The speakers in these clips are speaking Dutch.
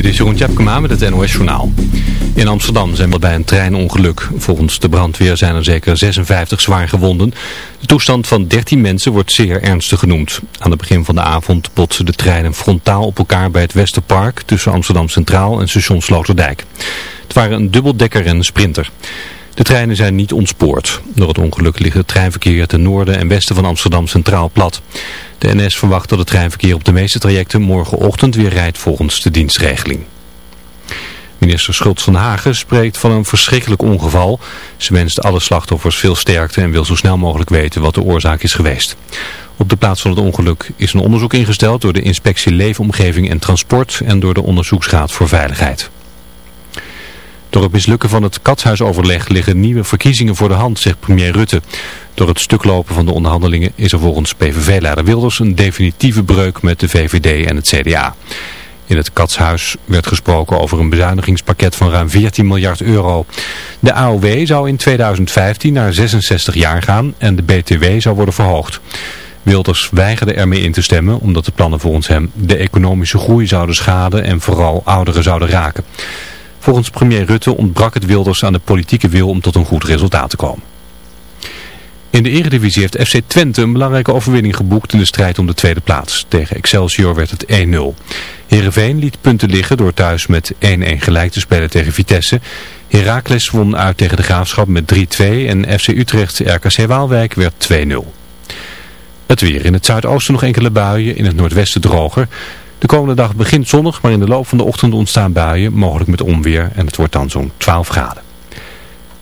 Dit is Jeroen Tjepkema met het NOS Journaal. In Amsterdam zijn we bij een treinongeluk. Volgens de brandweer zijn er zeker 56 zwaar gewonden. De toestand van 13 mensen wordt zeer ernstig genoemd. Aan het begin van de avond botsen de treinen frontaal op elkaar bij het Westerpark... tussen Amsterdam Centraal en station Sloterdijk. Het waren een dubbeldekker en een sprinter. De treinen zijn niet ontspoord. Door het ongeluk ligt het treinverkeer ten noorden en westen van Amsterdam Centraal plat. De NS verwacht dat het treinverkeer op de meeste trajecten morgenochtend weer rijdt volgens de dienstregeling. Minister Schultz van Hagen spreekt van een verschrikkelijk ongeval. Ze wenst alle slachtoffers veel sterkte en wil zo snel mogelijk weten wat de oorzaak is geweest. Op de plaats van het ongeluk is een onderzoek ingesteld door de Inspectie Leefomgeving en Transport en door de Onderzoeksraad voor Veiligheid. Door het mislukken van het katshuisoverleg liggen nieuwe verkiezingen voor de hand, zegt premier Rutte. Door het stuklopen van de onderhandelingen is er volgens PVV-leider Wilders een definitieve breuk met de VVD en het CDA. In het katshuis werd gesproken over een bezuinigingspakket van ruim 14 miljard euro. De AOW zou in 2015 naar 66 jaar gaan en de BTW zou worden verhoogd. Wilders weigerde ermee in te stemmen omdat de plannen volgens hem de economische groei zouden schaden en vooral ouderen zouden raken. Volgens premier Rutte ontbrak het Wilders aan de politieke wil om tot een goed resultaat te komen. In de eredivisie heeft FC Twente een belangrijke overwinning geboekt in de strijd om de tweede plaats. Tegen Excelsior werd het 1-0. Heerenveen liet punten liggen door thuis met 1-1 gelijk te spelen tegen Vitesse. Heracles won uit tegen de Graafschap met 3-2 en FC Utrecht RKC Waalwijk werd 2-0. Het weer. In het zuidoosten nog enkele buien, in het noordwesten droger. De komende dag begint zonnig, maar in de loop van de ochtend ontstaan buien, mogelijk met onweer. En het wordt dan zo'n 12 graden.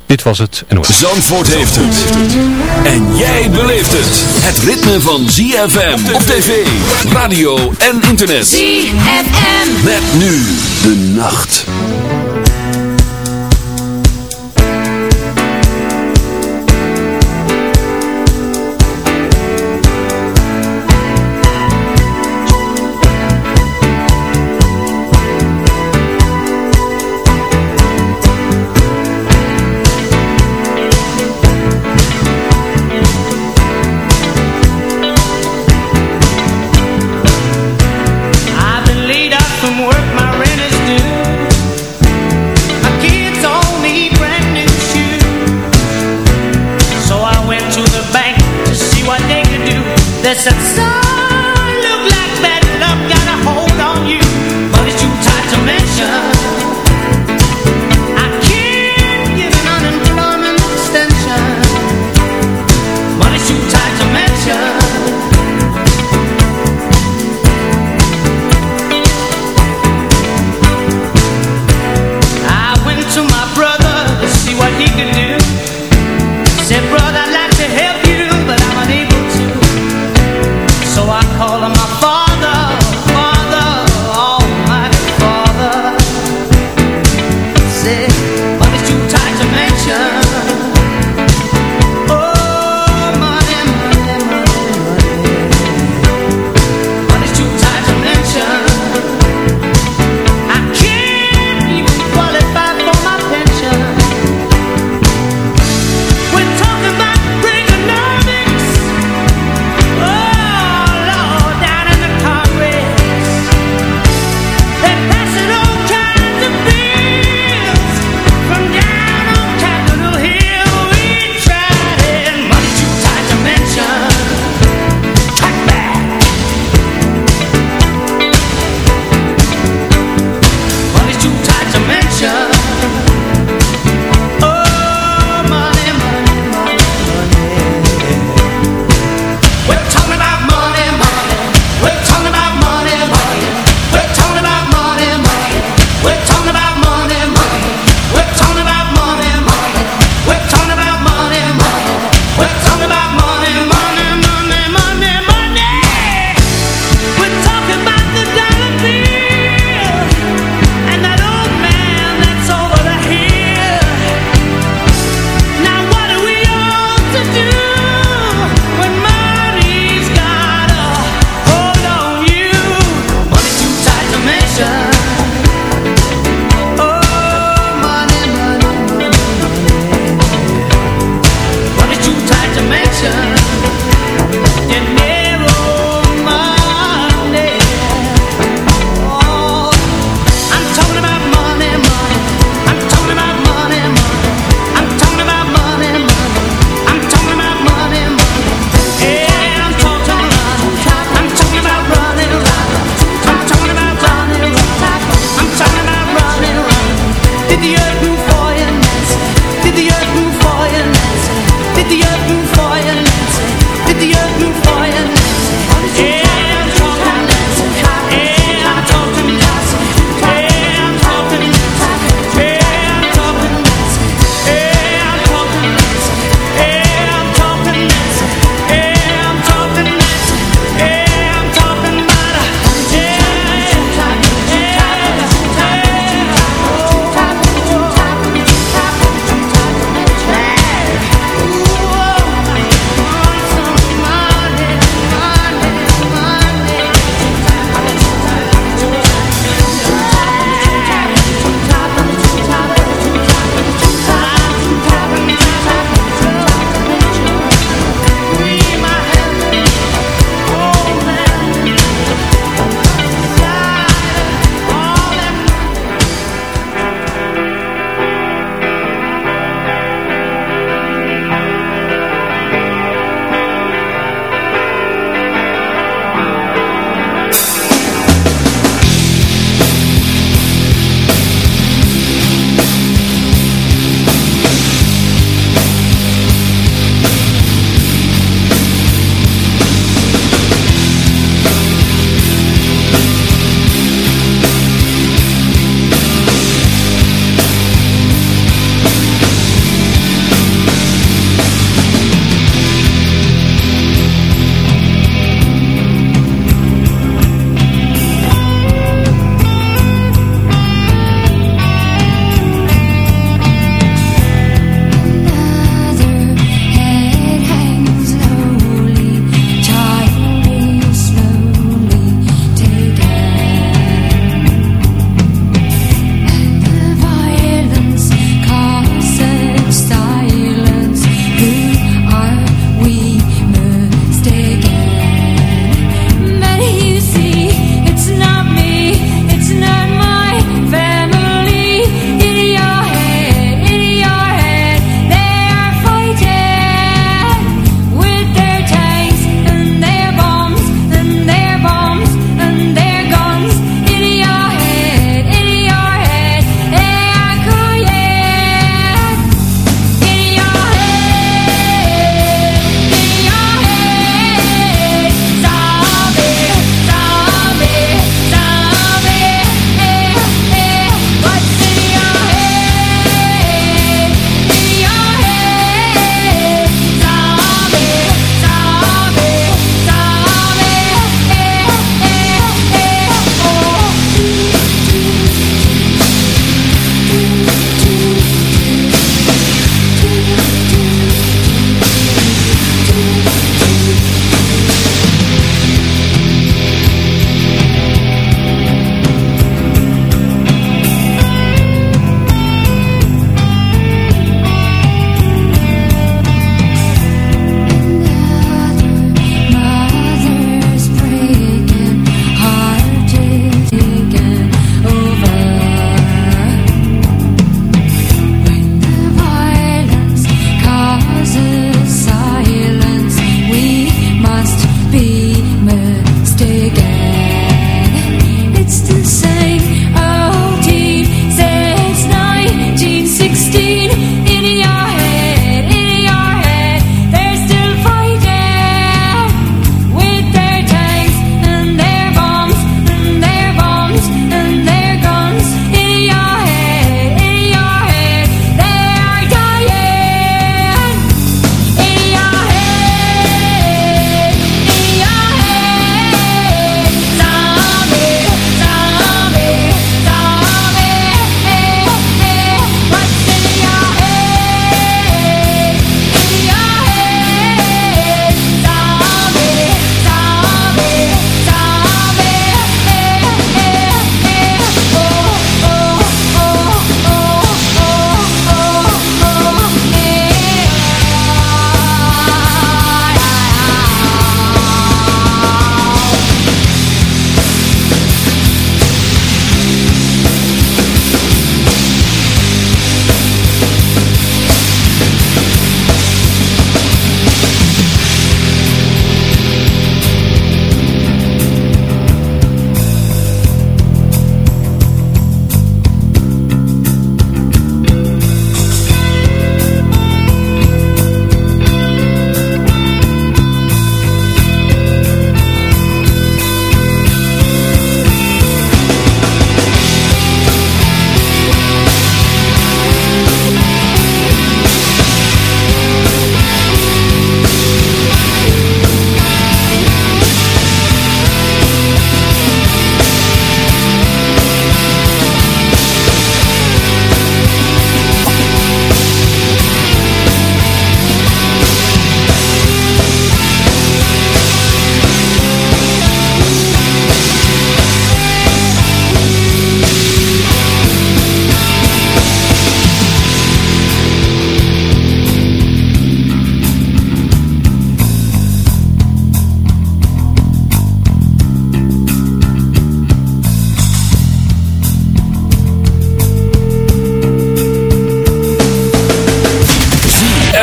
Dit was het. En Zandvoort heeft het. En jij beleeft het. Het ritme van ZFM op tv, radio en internet. ZFM. Met nu de nacht. success.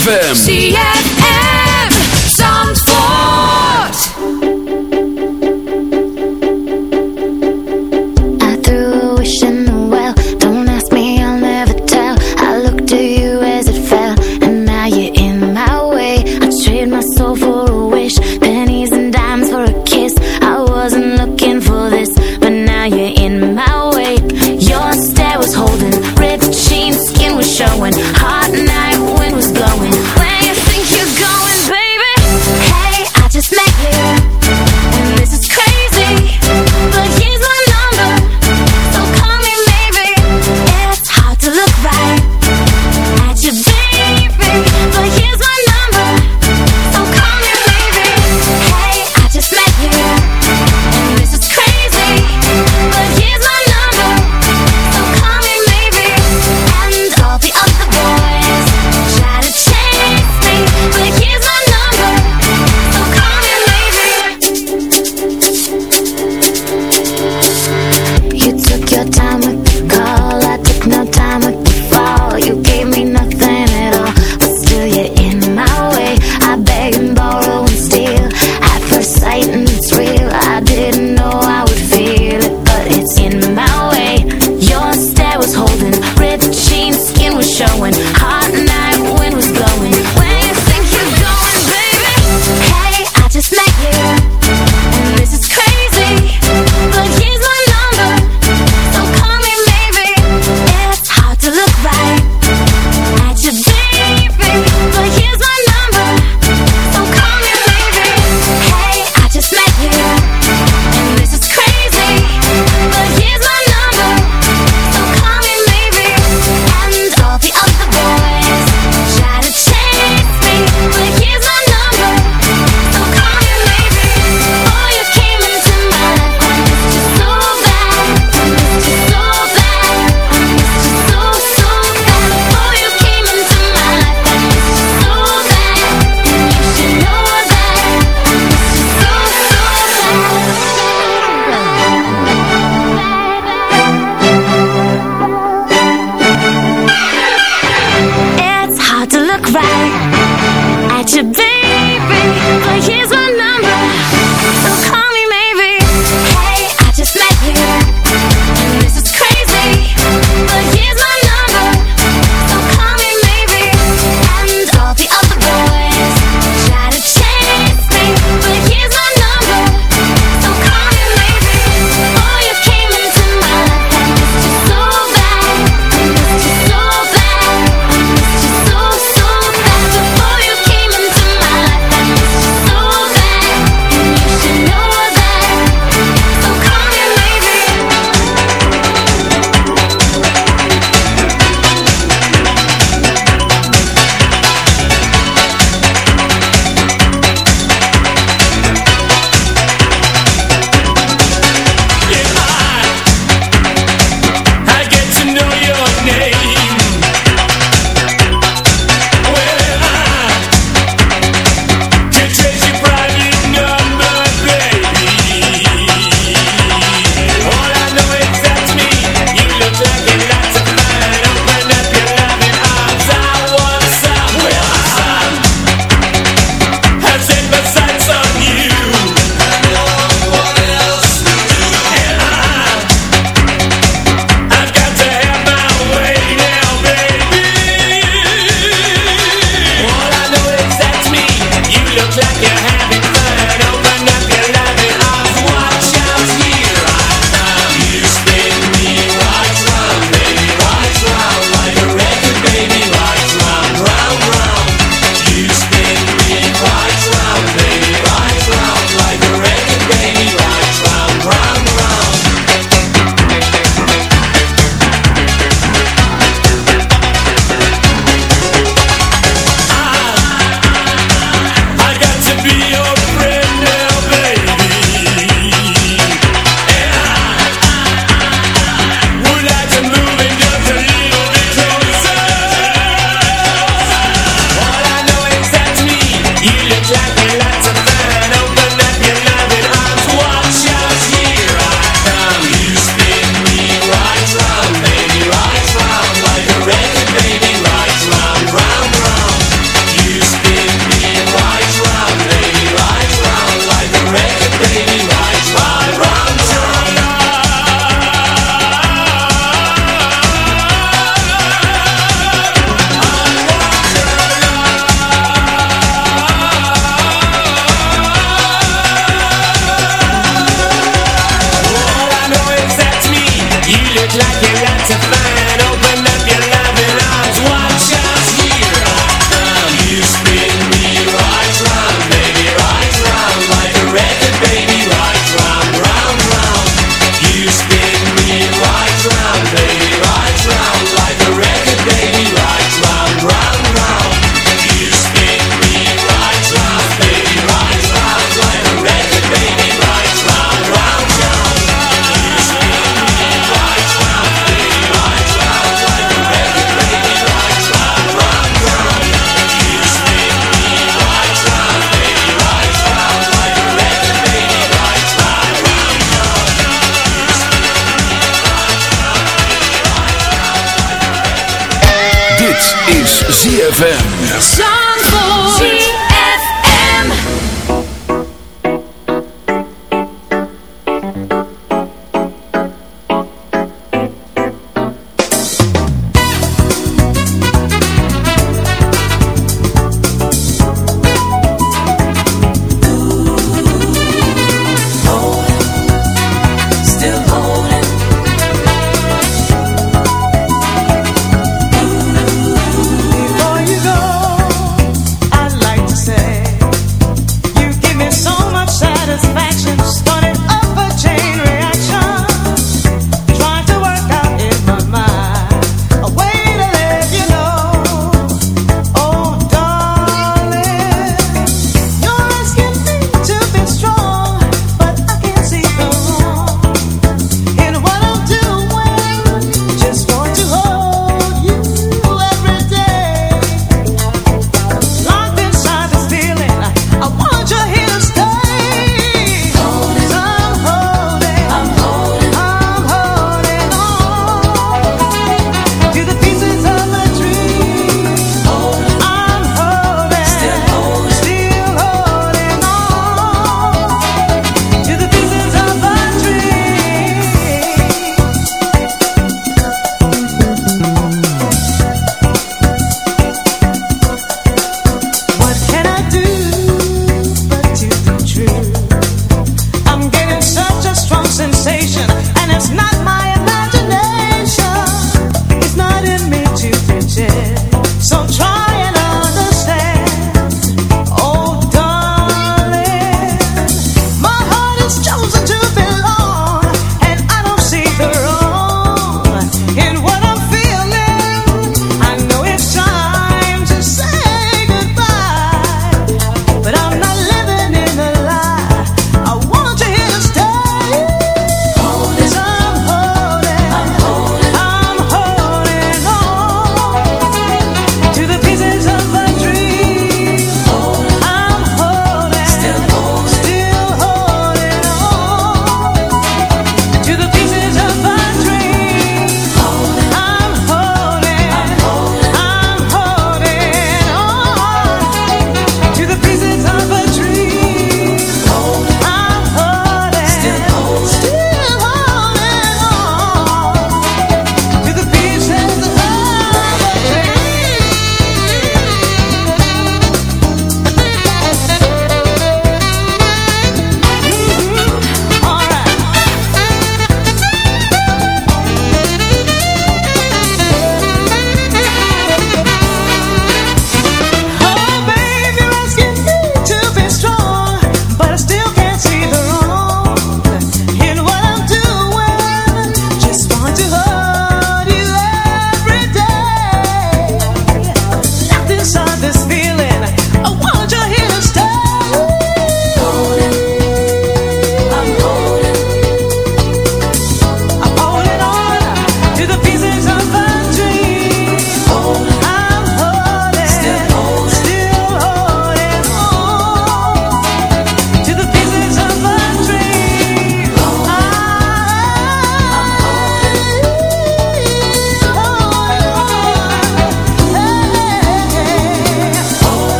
ZFM.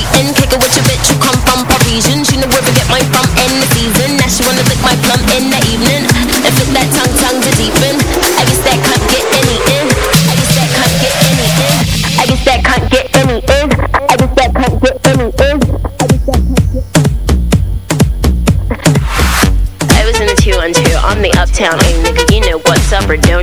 street and kick it with your bitch. You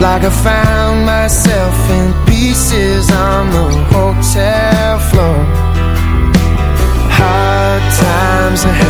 Like I found myself in pieces on the hotel floor. Hard times have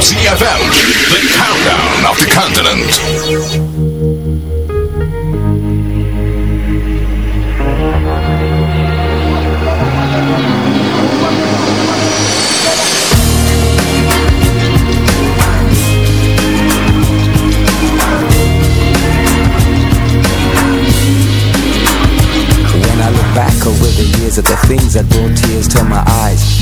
CFM. The Countdown of the Continent. When I look back over the years at the things that brought tears to my eyes